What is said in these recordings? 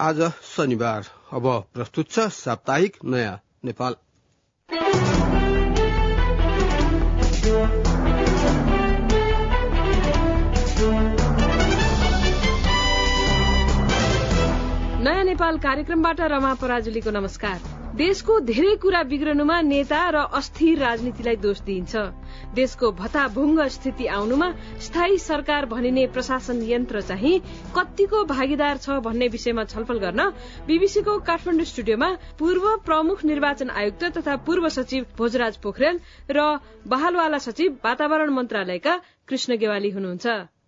आज शनिबार। अब प्रस्तुत छ साप्ताहिक नयाँ नेपाल। नयाँ नेपाल कार्यक्रमबाट रमा पराजुलीको नमस्कार। देशको धेरै कुरा बिग्रनुमा नेता र अस्थिर राजनीतिलाई दोष दिइन्छ। देशको भत्ताभुङ्ग स्थिति आउनुमा स्थायी सरकार भनिने प्रशासन यन्त्र चाहिँ कतिको भागीदार छ भन्ने विषयमा छलफल गर्न बीबीसीको काठमाडौँ स्टुडियोमा पूर्व प्रमुख निर्वाचन आयुक्त तथा पूर्व सचिव भोजराज पोखरेल र बहालवाला सचिव वातावरण मन्त्रालयका कृष्ण गेवाली हुनुहुन्छ।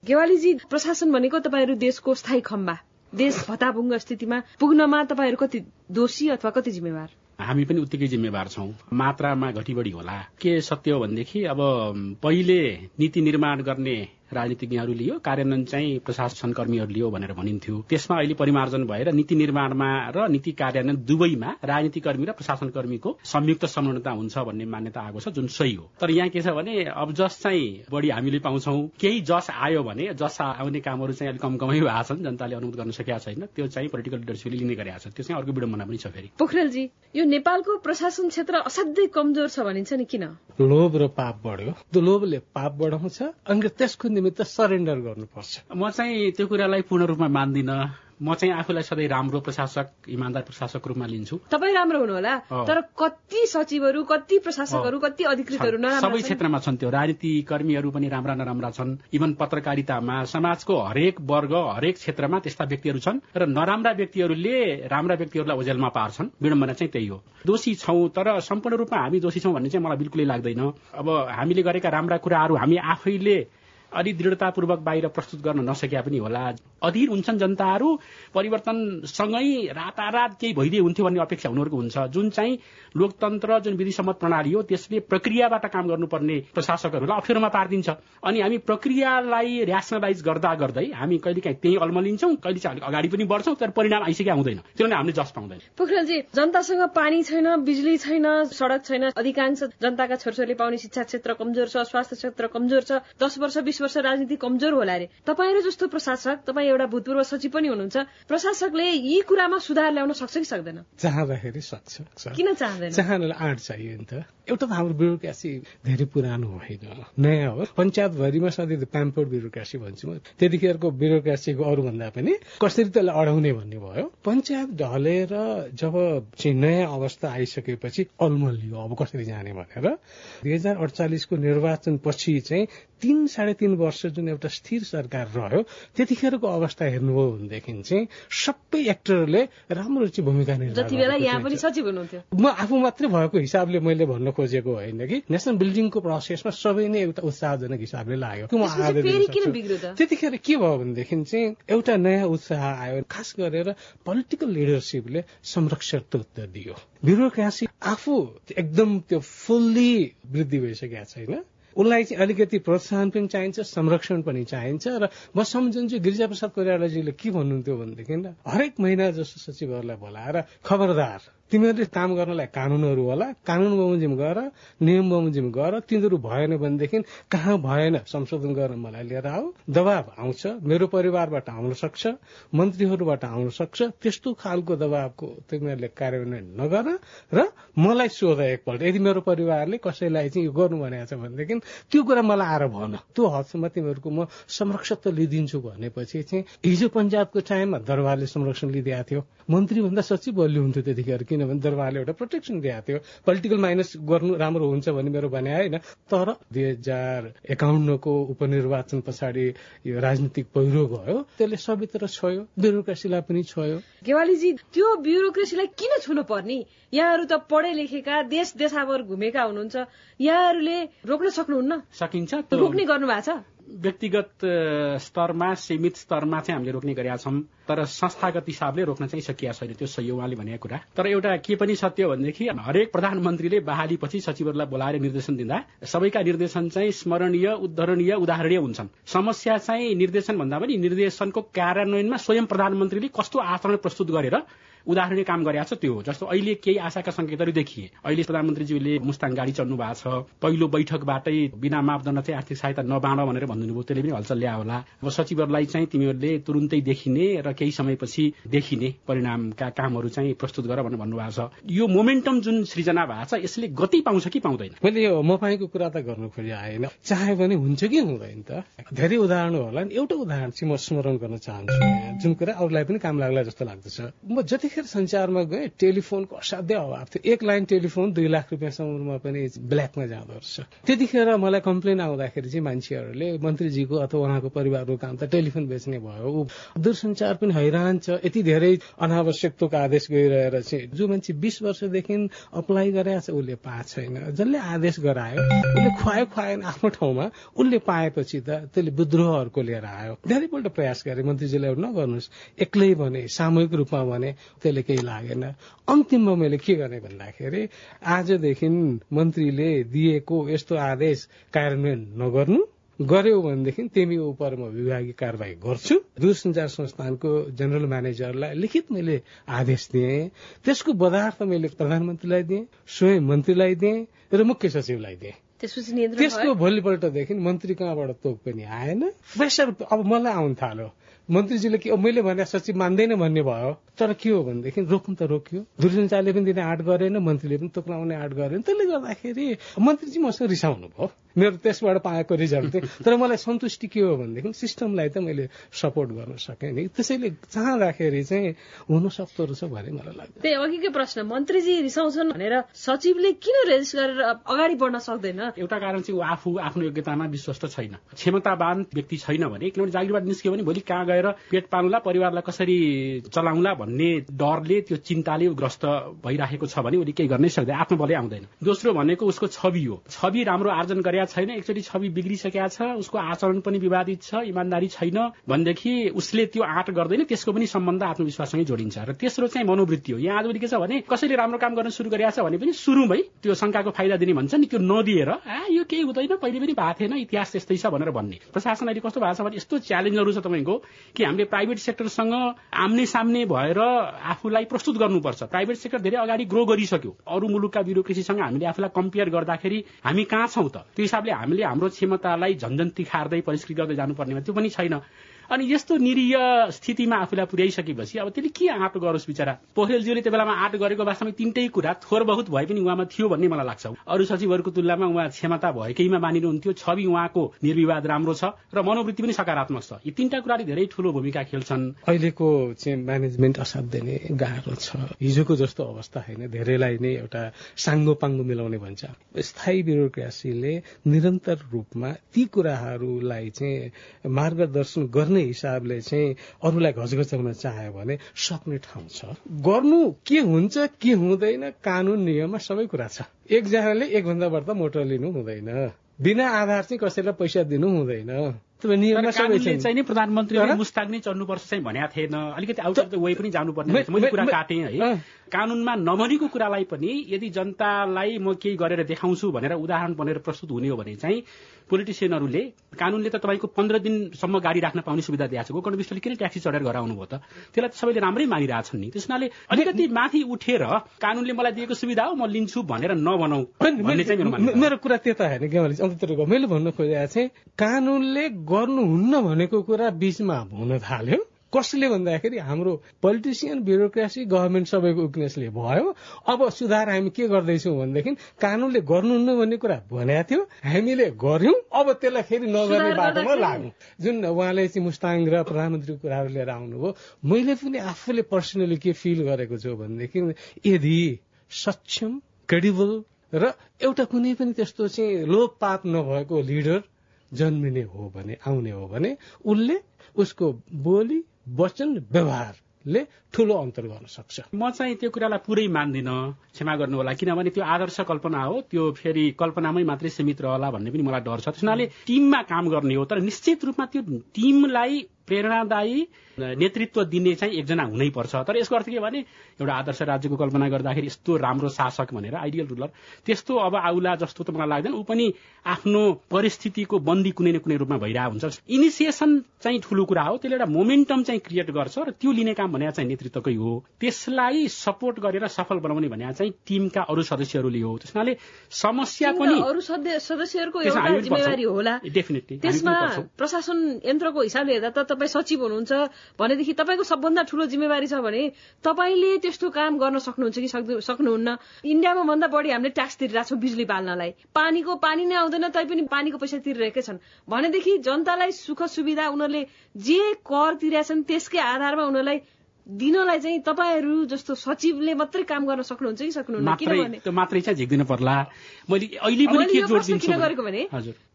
गेवालीजी प्रशासन भनेको तपाईँहरू देशको स्थायी खम्बा। देश भत्ताभुङ्ग स्थितिमा पुग्नमा तपाईँहरू कति दोषी अथवा कति जिम्मेवार? हामी पनि उत्तिकै जिम्मेवार छौं। मात्रामा घटी बढी होला। के सत्य हो भनेदेखि अब पहिले नीति निर्माण गर्ने राजनीतिज्ञहरू लियो कार्यान्वयन चाहिँ प्रशासन कर्मीहरू लियो भनेर भनिन्थ्यो। त्यसमा अहिले परिमार्जन भएर नीति निर्माणमा र नीति कार्यान्वयन दुवैमा राजनीतिक कर्मी र प्रशासन कर्मीको संयुक्त संलग्नता हुन्छ भन्ने मान्यता आएको छ जुन सही हो। तर यहाँ के छ भने अब जस चाहिँ बढी हामीले पाउँछौ केही जस आयो भने जस आउने कामहरू चाहिँ अलिक कम कमै भएको छन् जनताले अनुमति गर्न सकेका छैन त्यो चाहिँ पोलिटिकल लिडरसिपले लिने गरेका छ त्यो चाहिँ अर्को विडम्बना पनि छ फेरि। पोखरेलजी यो नेपालको प्रशासन क्षेत्र असाध्यै कमजोर छ भनिन्छ नि किन? लोभ र पाप बढ्यो। लोभले पाप बढाउँछ अनि त्यसको निमित्त सरेन्डर गर्नुपर्छ। म चाहिँ त्यो कुरालाई पूर्ण रूपमा मान्दिनँ। म चाहिँ आफूलाई सधैँ राम्रो प्रशासक इमान्दार प्रशासक रूपमा लिन्छु। तपाईँ राम्रो हुनुहोला तर कति सचिवहरू कति प्रशासकहरू कति अधिकृतहरू सबै क्षेत्रमा छन् त्यो। राजनीति कर्मीहरू पनि राम्रा नराम्रा छन्। इभन पत्रकारितामा समाजको हरेक वर्ग हरेक क्षेत्रमा त्यस्ता व्यक्तिहरू छन् र नराम्रा व्यक्तिहरूले राम्रा व्यक्तिहरूलाई ओझेलमा पार्छन्। विडम्बना चाहिँ त्यही हो। दोषी छौं तर सम्पूर्ण रूपमा हामी दोषी छौं भन्ने चाहिँ मलाई बिल्कुलै लाग्दैन। अब हामीले गरेका राम्रा कुराहरू हामी आफैले अलि दृढतापूर्वक बाहिर प्रस्तुत गर्न नसकेका पनि होला। अधीर हुन्छन् जनताहरू परिवर्तनसँगै रातारात केही भइदिए हुन्थ्यो भन्ने अपेक्षा हुनेहरूको हुन्छ। जुन चाहिँ लोकतन्त्र जुन विधिसम्मत प्रणाली हो त्यसले प्रक्रियाबाट काम गर्नुपर्ने प्रशासकहरूलाई अप्ठ्यारोमा पारिदिन्छ। अनि हामी प्रक्रियालाई ऱ्यासनलाइज गर्दा गर्दै हामी कहिले काहीँ त्यही अल्मलिन्छौँ कहिले चाहिँ अलिक अगाडि पनि बढ्छौँ तर परिणाम आइसकेका हुँदैन। त्यो हामीले जस पाउँदैन। पोखरेलजी जनतासँग पानी छैन बिजुली छैन सड़क छैन अधिकांश जनताका छोरछोरीले पाउने शिक्षा क्षेत्र कमजोर छ स्वास्थ्य क्षेत्र कमजोर छ। दस वर्ष वर्ष राजनीति कमजोर होला अरे। तपाईँहरू जस्तो प्रशासक तपाईँ एउटा भूतपूर्व सचिव पनि हुनुहुन्छ। प्रशासकले यी कुरामा सुधार ल्याउन सक्छ कि सक्दैन? चाहँदाखेरि सक्छ। किन चाहँदैन? चाहनालाई आँट चाहियो नि त। एउटा त हाम्रो ब्युरोक्रासी धेरै पुरानो होइन। नयाँ हो। पञ्चायतभरिमा सधैँ प्याम्पर्ड ब्युरोक्रासी भन्छु म। त्यतिखेरको ब्युरोक्रासीको अरूभन्दा पनि कसरी त्यसलाई अडाउने भन्ने भयो। पञ्चायत ढलेर जब चाहिँ नयाँ अवस्था आइसकेपछि अल्मलियो अब कसरी जाने भनेर। दुई हजार अडचालिसको निर्वाचन पछि चाहिँ तीन साढे तीन वर्ष जुन एउटा स्थिर सरकार रह्यो त्यतिखेरको अवस्था हेर्नुभयो भनेदेखि चाहिँ सबै एक्टरले राम्रो चाहिँ भूमिका जति बेला यहाँ पनि सचिव हुनुहुन्थ्यो। म आफू मात्रै भएको हिसाबले मैले भन्न खोजेको होइन कि? नेसनल बिल्डिङको प्रोसेसमा सबै नै एउटा उत्साहजनक हिसाबले लाग्यो। त्यतिखेर के भयो भनेदेखि चाहिँ एउटा नयाँ उत्साह आयो। खास गरेर पोलिटिकल लिडरसिपले संरक्षक दियो। ब्युरोक्रासी आफू एकदम त्यो फुल्ली वृद्धि भइसकेका छैन। उसलाई चाहिँ अलिकति प्रोत्साहन पनि चाहिन्छ संरक्षण पनि चाहिन्छ र म सम्झन्छु गिरिजाप्रसाद कोइरालाजीले के भन्नुहुन्थ्यो भनेदेखि हरेक महिना जस्तो सचिवहरूलाई बोलाएर खबरदार। तिमीहरूले काम गर्नलाई कानूनहरू होला कानून बमोजिम गर नियम बमोजिम गर तिनीहरू भएन भनेदेखि कहाँ भएन संशोधन गर्न मलाई लिएर आऊ। दबाव आउँछ मेरो परिवारबाट आउन सक्छ मन्त्रीहरूबाट आउन सक्छ त्यस्तो खालको दबावको तिमीहरूले कार्यान्वयन नगर र मलाई सोध एकपल्ट। यदि मेरो परिवारले कसैलाई चाहिँ यो गर्नु भनेको छ भनेदेखि त्यो कुरा मलाई आएर भन। त्यो हदसम्म तिमीहरूको म संरक्षक त लिइदिन्छु भनेपछि चाहिँ हिजो पञ्जाबको टाइममा दरबारले संरक्षण लिइदिएको थियो। मन्त्री भन्दा सचिव बलियो हुन्थ्यो त्यतिखेर किनभने दरबारले एउटा प्रोटेक्सन दिएको थियो? पोलिटिकल माइनस गर्नु राम्रो हुन्छ भन्ने मेरो भने होइन। तर दुई हजार एकाउन्नको उपनिर्वाचन पछाडि यो राजनीतिक पहिरो गयो त्यसले सबैतिर छोयो ब्युरोक्रेसीलाई पनि छोयो। गेवालीजी त्यो ब्युरोक्रेसीलाई किन छुनु पर्ने? यहाँहरू त पढे लेखेका देश देशावर घुमेका हुनुहुन्छ। यहाँहरूले रोक्न सक्नुहुन्न? सकिन्छ रोक्ने गर्नु भएको छ? व्यक्तिगत स्तरमा सीमित स्तरमा चाहिँ हामीले रोक्ने गरेका छौँ। तर संस्थागत हिसाबले रोक्न चाहिँ सकिया छैन त्यो सही उहाँले भनेको कुरा। तर एउटा के पनि सत्य भनेदेखि हरेक प्रधानमन्त्रीले बहालीपछि सचिवहरूलाई बोलाएर निर्देशन दिँदा सबैका निर्देशन चाहिँ स्मरणीय उद्धरणीय उदाहरणीय हुन्छन्। समस्या चाहिँ निर्देशन भन्दा पनि निर्देशनको कार्यान्वयनमा स्वयं प्रधानमन्त्रीले कस्तो आचरण प्रस्तुत गरेर उदाहरणीय काम गरेका छ त्यो जस्तो अहिले केही आशाका संकेतहरू देखिए। अहिले प्रधानमन्त्रीज्यूले मुस्ताङ गाडी चढ्नु भएको छ। पहिलो बैठकबाटै बिना मापदण्ड चाहिँ आर्थिक सहायता नबाँड भनेर भनिदिनु भयो त्यसले पनि हलचल ल्या होला। अब सचिवहरूलाई चाहिँ तिमीहरूले तुरुन्तै देखिने र केही समयपछि देखिने परिणामका कामहरू चाहिँ प्रस्तुत गर भनेर भन्नुभएको छ। यो मोमेन्टम जुन सृजना भएको छ यसले गति पाउँछ कि पाउँदैन? मैले यो मपाईको कुरा त गर्नु खोजे आएन। चाहे पनि हुन्छ कि हुँदैन त। धेरै उदाहरण होला नि। एउटा उदाहरण चाहिँ म स्मरण गर्न चाहन्छु। जुन कुरा अरूलाई पनि काम लाग्ला जस्तो लाग्दछ। म जतिखेर संसारमा गएँ टेलिफोनको असाध्य अभाव थियो। एक लाइन टेलिफोन दुई लाख रुपियाँसम्ममा पनि ब्ल्याकमा जाँदो रहेछ। त्यतिखेर मलाई कम्प्लेन आउँदाखेरि चाहिँ मान्छेहरूले मन्त्रीजीको अथवा उहाँको परिवारको काम त टेलिफोन बेच्ने भयो। दूरसञ्चार पनि हैरान छ। यति धेरै अनावश्यक तोक आदेश गइरहेर चाहिँ जो मान्छे बिस वर्षदेखि अप्लाई गरेछ उसले पाएको छैन। जसले आदेश गरायो उसले खुवायो खुवाएन आफ्नो ठाउँमा उसले पाएपछि त त्यसले विद्रोहहरूको लिएर आयो। धेरैपल्ट प्रयास गरे मन्त्रीजीलाई नगर्नुहोस्। एक्लै भने सामूहिक रूपमा भने त्यसले केही लागेन। अन्तिममा मैले के गर्ने भन्दाखेरि आजदेखि मन्त्रीले दिएको यस्तो आदेश कार्यान्वयन नगर्नु गर्यो भनेदेखि तिमी उप म विभागीय कारवाही गर्छु। दूरसञ्चार संस्थानको जेनरल म्यानेजरलाई लिखित मैले आदेश दिएँ। त्यसको बदार्थ मैले प्रधानमन्त्रीलाई दिएँ स्वयं मन्त्रीलाई दिएँ र मुख्य सचिवलाई दिएँ। त्यसको भोलिपल्टदेखि मन्त्री कहाँबाट तोक पनि आएन। प्रेसर अब मलाई आउनु थाल्यो। मन्त्रीजीले के मैले भने सचिव मान्दैन भन्ने भयो। तर के हो भनेदेखि रोक्नु त रोक्यो। दूरसञ्चारले पनि दिने आँट गरेन मन्त्रीले पनि तोक्राउने आँट गरेन। त्यसले गर्दाखेरि मन्त्रीजी मसँग रिसाउनु भयो। मेरो त्यसबाट पाएको रिजल्ट चाहिँ तर मलाई सन्तुष्टि के हो भनेदेखि सिस्टमलाई त मैले सपोर्ट गर्न सकेँ नि। त्यसैले चाहँदाखेरि चाहिँ हुन सक्दो रहेछ भन्ने मलाई लाग्छ त्यही अघिकै प्रश्न? मन्त्रीजी रिसाउँछन् भनेर सचिवले किन रेजिस्ट गरेर अगाडि बढ्न सक्दैन? एउटा कारण चाहिँ ऊ आफू आफ्नो योग्यतामा विश्वस्त छैन। क्षमतावान व्यक्ति छैन भने किनभने जागिरबाट निस्क्यो भने भोलि कहाँ गएर पेट पाल्नुला परिवारलाई कसरी चलाउला भन्ने डरले त्यो चिन्ताले ग्रस्त भइराखेको छ भने उसले केही गर्नै सक्दैन आफ्नो बलै आउँदैन। दोस्रो भनेको उसको छवि हो। छवि राम्रो आर्जन गरेका छैन एकचोटि छवि बिग्रिसकेका छ उसको आचरण पनि विवादित छ इमान्दारी छैन भनेदेखि उसले त्यो आँट गर्दैन त्यसको पनि सम्बन्ध आत्मविश्वाससँगै जोडिन्छ। र तेस्रो चाहिँ मनोवृत्ति हो। यहाँ आजभोलि के छ भने कसैले राम्रो काम गर्न सुरु गरेका छ भने पनि सुरुमै त्यो शङ्काको फाइदा दिने भन्छ नि त्यो नदिएर आ यो केही हुँदैन पहिले पनि भएको थिएन इतिहास त्यस्तै छ भनेर भन्ने। प्रशासन अहिले कस्तो भएको छ भने यस्तो च्यालेन्जहरू छ तपाईँको। कि हामीले प्राइभेट सेक्टरसँग आम्ने सामने भएर आफूलाई प्रस्तुत गर्नुपर्छ। प्राइभेट सेक्टर धेरै अगाडि ग्रो गरिसक्यो। अरू मुलुकका ब्युरोक्रेसीसँग हामीले आफूलाई कम्पेयर गर्दाखेरि हामी कहाँ छौँ त? त्यो हिसाबले हामीले हाम्रो क्षमतालाई झन्झन तिखार्दै परिष्कृत गर्दै जानुपर्नेमा त्यो पनि छैन। अनि यस्तो निरीय स्थितिमा आफूलाई पुर्याइसकेपछि अब त्यसले के आँट गरोस् बिचरा? पोखरेलज्यूले त्यो बेलामा आँट गरेको वास्तवमा तिनटै कुरा थोर बहुत भए पनि उहाँमा थियो भन्ने मलाई लाग्छ। अरू सचिवहरूको तुलनामा उहाँ क्षमता भएकैमा मानिनुहुन्थ्यो। छवि उहाँको निर्विवाद राम्रो छ र मनोवृत्ति पनि सकारात्मक छ। यी तीनटा कुराले धेरै ठूलो भूमिका खेल्छन्। अहिलेको चाहिँ म्यानेजमेन्ट असाध्यै नै गाह्रो छ। हिजोको जस्तो अवस्था होइन। धेरैलाई नै एउटा साङ्गो पाङ्गो मिलाउने भन्छ। स्थायी ब्युरोक्रेसीले निरन्तर रूपमा ती कुराहरूलाई चाहिँ मार्गदर्शन गर्ने सक्ने हिसाबले चाहिँ अरूलाई घचघचाउन चाह्यो भने सक्ने ठाउँ छ। गर्नु के हुन्छ के हुँदैन कानून नियममा सबै कुरा छ। एकजनाले एकभन्दा बढ्दा मोटर लिनु हुँदैन। बिना आधार चाहिँ कसैलाई पैसा दिनु हुँदैन। चाहिँ नि प्रधानमन्त्रीले मुस्ताङ नै चढ्नुपर्छ चाहिँ भनेको थिएन। अलिकति आउट अफ द वे पनि जानुपर्ने मैले कुरा काटेँ है। कानूनमा नभनेको कुरालाई पनि यदि जनतालाई म केही गरेर देखाउँछु भनेर उदाहरण बनेर प्रस्तुत हुने हो भने चाहिँ पोलिटिसियनहरूले कानूनले त तपाईँको पन्ध्र दिनसम्म गाडी राख्न पाउने सुविधा दिएको छ। गोकर्ण विष्टले किन ट्याक्सी चढेर घर आउनुभयो त? त्यसलाई सबैले राम्रै मानिरहेछन् नि। त्यसनाले अलिकति माथि उठेर कानूनले मलाई दिएको सुविधा हो म लिन्छु भनेर चाहिँ मेरो कुरा त्यो त होइन मैले भन्नु खोजेको चाहिँ कानूनले गर्नुहुन्न भनेको कुरा बिचमा हुन थाल्यो। कसले भन्दाखेरि हाम्रो पोलिटिसियन ब्युरोक्रेसी गभर्मेन्ट सबैको विकनेसले भयो। अब सुधार हामी के गर्दैछौँ भनेदेखि कानूनले गर्नुहुन्न भन्ने कुरा भनेको थियो। हामीले गर्यौं अब त्यसलाई फेरि नगर्ने बाटोमा लाग्यौँ। जुन उहाँले चाहिँ मुस्ताङ र प्रधानमन्त्रीको कुराहरू लिएर आउनुभयो मैले पनि आफूले पर्सनली के फिल गरेको छु भनेदेखि यदि सक्षम क्रेडिबल र एउटा कुनै पनि त्यस्तो चाहिँ लोकपाप नभएको लिडर जन्मिने हो भने आउने हो भने उसले उसको बोली वचन व्यवहारले ठूलो अन्तर गर्न सक्छ। म चाहिँ त्यो कुरालाई पुरै मान्दिनँ क्षमा गर्नु होला किनभने त्यो आदर्श कल्पना हो त्यो फेरि कल्पनामै मात्रै सीमित रहला भन्ने पनि मलाई डर छ। त्यसनाले टिममा काम गर्ने हो तर निश्चित रूपमा त्यो टिमलाई प्रेरणादायी नेतृत्व दिने चाहिँ एकजना हुनैपर्छ तर यसको अर्थ के भने एउटा आदर्श राज्यको कल्पना गर्दाखेरि यस्तो राम्रो शासक भनेर आइडियल रुलर त्यस्तो अब आउला जस्तो त मलाई लाग्दैन। ऊ पनि आफ्नो परिस्थितिको बन्दी कुनै न कुनै रूपमा भइरहेको हुन्छ। इनिसिएसन चाहिँ ठुलो कुरा हो। त्यसले एउटा मोमेन्टम चाहिँ क्रिएट गर्छ र त्यो लिने काम भने चाहिँ नेतृत्वकै हो। त्यसलाई सपोर्ट गरेर सफल बनाउने भने चाहिँ टिमका अरू सदस्यहरूले हो। त्यसमाले समस्या पनि अरू सदस्यहरूको एउटा जिम्मेवारी होला। डेफिनेटली त्यसमा प्रशासन यन्त्रको हिसाबले हेर्दा त तपाईँ सचिव हुनुहुन्छ भनेदेखि तपाईँको सबभन्दा ठूलो जिम्मेवारी छ भने तपाईँले त्यस्तो काम गर्न सक्नुहुन्छ कि सक्नुहुन्न। इन्डियामा भन्दा बढी हामीले ट्याक्स तिरिरहेको छौँ बिजुली बाल्नलाई। पानीको पानी नै आउँदैन तैपनि पानीको पैसा तिरिरहेकै छन्। भनेदेखि जनतालाई सुख सुविधा उनीहरूले जे कर तिरेछन् त्यसकै आधारमा उनीहरूलाई दिनलाई चाहिँ तपाईँहरू जस्तो सचिवले मात्रै काम गर्न सक्नुहुन्छ कि सक्नुहुन्न? किनभने मात्रै चाहिँ झिक्दिनु पर्ला। मैले अहिले पनि किन गरेको भने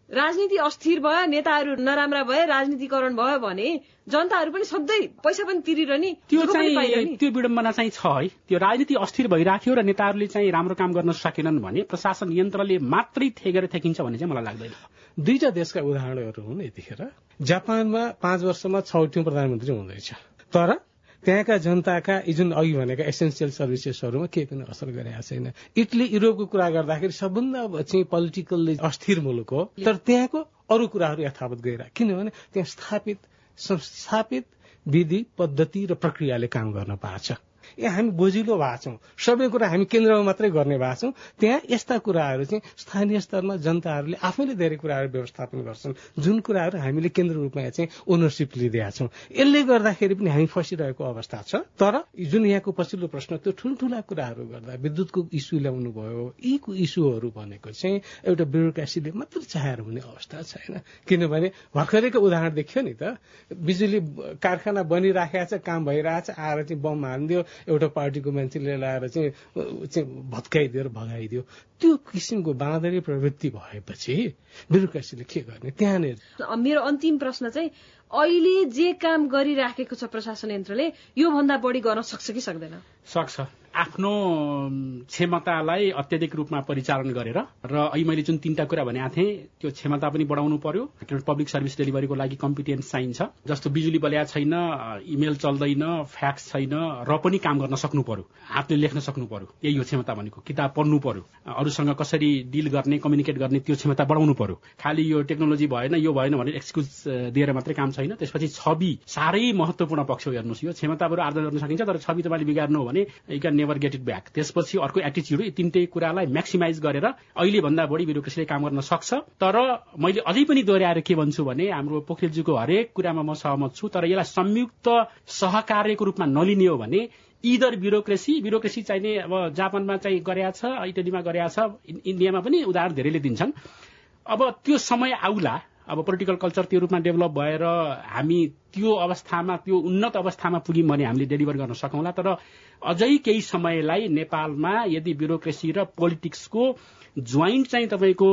राजनीति अस्थिर भयो नेताहरू नराम्रा भए राजनीतिकरण भयो भने जनताहरू पनि सधैँ पैसा पनि तिरिरहने त्यो चाहिँ त्यो विडम्बना चाहिँ छ है। त्यो राजनीति अस्थिर भइराख्यो र नेताहरूले चाहिँ राम्रो काम गर्न सकेनन् भने प्रशासन यन्त्रले मात्रै थेगेर थेकिन्छ भन्ने चाहिँ मलाई लाग्दैन। दुईटा देशका उदाहरणहरू हुन् यतिखेर। जापानमा पाँच वर्षमा छौटौँ प्रधानमन्त्री हुँदैछ। तर त्यहाँका जनताका जुन अघि भनेका एसेन्सियल सर्भिसेसहरूमा केही पनि असर गरेका छैन। इटली युरोपको कुरा गर्दाखेरि सबभन्दा चाहिँ पोलिटिकल्ली अस्थिर मुलुक हो। तर त्यहाँको अरू कुराहरू यथावत गइरह किनभने त्यहाँ स्थापित संस्थापित विधि पद्धति र प्रक्रियाले काम गर्न पार्छ ए हामी बोजिलो भएको छौँ। सबै कुरा हामी केन्द्रमा मात्रै गर्ने भएको छौँ। त्यहाँ यस्ता कुराहरू चाहिँ स्थानीय स्तरमा जनताहरूले आफैले धेरै कुराहरू व्यवस्थापन गर्छन्। जुन कुराहरू हामीले केन्द्र रूपमा चाहिँ ओनरसिप लिइदिएका छौँ। यसले गर्दाखेरि पनि हामी फसिरहेको अवस्था छ। तर जुन यहाँको पछिल्लो प्रश्न त्यो ठुल्ठुला कुराहरू गर्दा विद्युतको इस्यु ल्याउनु भयो यी इस्युहरू भनेको चाहिँ एउटा ब्युरोक्रेसीले मात्र चाहेर हुने अवस्था छैन। किनभने भर्खरैको उदाहरण देखियो नि त बिजुली कारखाना बनिराखेको छ काम भइरहेछ आएर चाहिँ बम हानिदियो एउटा पार्टीको मान्छेले ल्याएर चाहिँ चाहिँ भत्काइदियो र भगाइदियो। त्यो किसिमको बाँदरी प्रवृत्ति भएपछि ब्युरोक्रेसीले के गर्ने? त्यहाँनिर मेरो अन्तिम प्रश्न चाहिँ अहिले जे काम गरिराखेको छ प्रशासन यन्त्रले योभन्दा बढी गर्न सक्छ कि सक्दैन? सक्छ। आफ्नो क्षमतालाई अत्याधिक रूपमा परिचालन गरेर र अहिले मैले जुन तीनटा कुरा भनेको थिएँ त्यो क्षमता पनि बढाउनु पर्यो। पब्लिक सर्भिस डेलिभरीको लागि कम्पिटेन्स चाहिन्छ जस्तो बिजुली बल्या छैन इमेल चल्दैन फ्याक्स छैन र पनि काम गर्न सक्नु पर्यो। हातले लेख्न सक्नु पर्यो। यही हो क्षमता भनेको। किताब पढ्नु पर्यो। अरूसँग कसरी डिल गर्ने कम्युनिकेट गर्ने त्यो क्षमता बढाउनु पर्यो। खालि यो टेक्नोलोजी भएन यो भएन भने एक्सक्युज दिएर मात्रै काम छैन। त्यसपछि छवि साह्रै महत्वपूर्ण पक्ष हेर्नुहोस्। यो क्षमताबाट आर्जन गर्न सकिन्छ तर छवि तपाईँले बिगार्नु हो भने नेभर गेट इट ब्याक त्यसपछि अर्को एटिच्युड यी तिनटै कुरालाई म्याक्सिमाइज गरेर अहिले भन्दा बढी ब्युरोक्रेसीले काम गर्न सक्छ। तर मैले अझै पनि दोहोऱ्याएर के भन्छु भने हाम्रो पोखरेलजीको हरेक कुरामा म सहमत छु तर यसलाई संयुक्त सहकार्यको रूपमा नलिने हो भने इदर ब्युरोक्रेसी ब्युरोक्रेसी चाहिने अब जापानमा चाहिँ गरेका छ इटलीमा गरेका छ इन्डियामा पनि उदाहरण धेरैले दिन्छन्। अब त्यो समय आउला अब पोलिटिकल कल्चर त्यो रूपमा डेभलप भएर हामी त्यो अवस्थामा त्यो उन्नत अवस्थामा पुग्यौँ भने हामीले डेलिभर गर्न सकौँला। तर अझै केही समयलाई नेपालमा यदि ब्युरोक्रेसी र पोलिटिक्सको जोइन्ट चाहिँ तपाईँको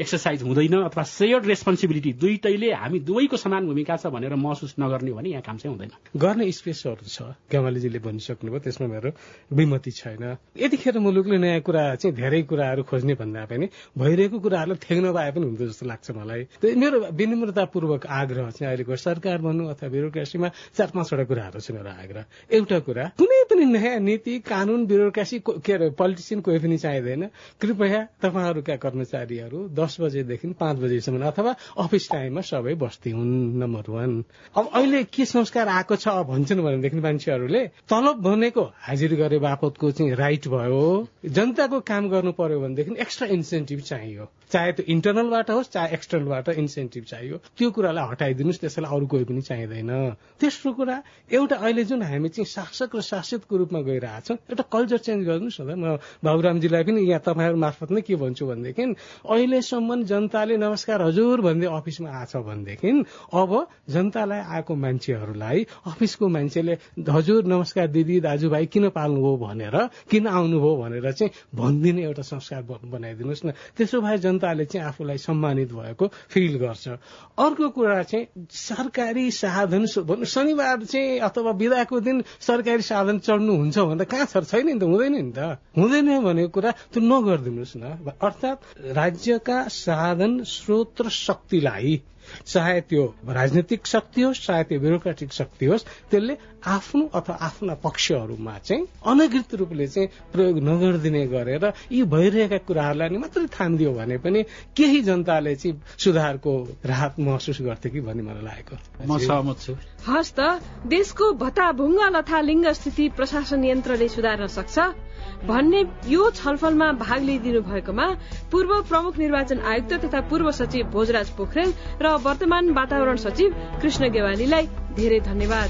एक्सर्साइज हुँदैन अथवा सेयर्ड रेस्पोन्सिबिलिटी दुइटैले हामी दुवैको समान भूमिका छ भनेर महसुस नगर्ने भने यहाँ काम चाहिँ हुँदैन। गर्ने स्पेसहरू छ। गेवालीजीले भनिसक्नुभयो त्यसमा मेरो विमति छैन। यतिखेर मुलुकले नयाँ कुरा चाहिँ धेरै कुराहरू खोज्ने भन्दा पनि भइरहेको कुराहरूलाई थेग्न पाए पनि हुन्थ्यो जस्तो लाग्छ मलाई। मेरो विनम्रतापूर्वक आग्रह चाहिँ अहिलेको सरकार भनौँ अथवा ब्युरोक्रेसीमा चार पाँचवटा कुराहरू छ मेरो आग्रह। एउटा कुरा कुनै पनि नयाँ नीति कानून ब्युरोक्रेसी के अरे पोलिटिसियन कोही पनि चाहिँदैन। कृपया तपाईँहरूका कर्मचारीहरू दस दस बजेदेखि पाँच बजेसम्म अथवा अफिस टाइममा सबै बस्ती हुन् नम्बर वान। अब अहिले के संस्कार आएको छ भन्छन् भनेदेखि मान्छेहरूले तलब भनेको हाजिर गरे बापतको चाहिँ राइट भयो। जनताको काम गर्नु पर्यो भनेदेखि एक्स्ट्रा इन्सेन्टिभ चाहियो। चाहे त्यो इन्टरनलबाट होस् चाहे एक्सटर्नलबाट इन्सेन्टिभ चाहियो। त्यो कुरालाई हटाइदिनुहोस् त्यसैलाई अरू कोही पनि चाहिँदैन। तेस्रो कुरा एउटा अहिले जुन हामी चाहिँ शासक र शासितको रूपमा गइरहेछौँ एउटा कल्चर चेन्ज गर्नुहोस् न म बाबुरामजीलाई पनि यहाँ तपाईँहरू मार्फत नै के भन्छु भनेदेखि अहिलेसम्म जनताले नमस्कार हजुर भन्दै अफिसमा आछ भनेदेखि अब जनतालाई आएको मान्छेहरूलाई अफिसको मान्छेले हजुर नमस्कार दिदी दाजुभाइ किन पाल्नुभयो भनेर किन आउनुभयो भनेर चाहिँ भनिदिने एउटा संस्कार बनाइदिनुहोस् न। त्यसो भए जनताले चाहिँ आफूलाई सम्मानित भएको फिल गर्छ। अर्को कुरा चाहिँ सरकारी साधन शनिबार चाहिँ अथवा बिदाको दिन सरकारी साधन चढ्नु हुन्छ भन्दा कहाँ छ? छैन नि त हुँदैन नि त। हुँदैन भनेको कुरा त्यो नगरिदिनुहोस् न। अर्थात् राज्यका साधन स्रोत र शक्तिलाई चाहे त्यो राजनीतिक शक्ति होस् चाहे त्यो ब्युरोक्रेटिक शक्ति होस् त्यसले आफ्नो अथवा आफ्ना पक्षहरूमा चाहिँ अनधिकृत रूपले चाहिँ प्रयोग नगरिदिने गरेर यी भइरहेका कुराहरूलाई नि मात्रै थामिदियो भने पनि केही जनताले चाहिँ सुधारको राहत महसुस गर्थे कि भन्ने मलाई लागेको म सहमत छु। हस् त देशको भत्ताभुङ्ग तथा लिङ्ग स्थिति प्रशासन यन्त्रले सुधार्न सक्छ भन्ने यो छलफलमा भाग लिइदिनु भएकोमा पूर्व प्रमुख निर्वाचन आयुक्त तथा पूर्व सचिव भोजराज पोखरेल र वर्तमान वातावरण सचिव कृष्ण गेवालीलाई धेरै धन्यवाद।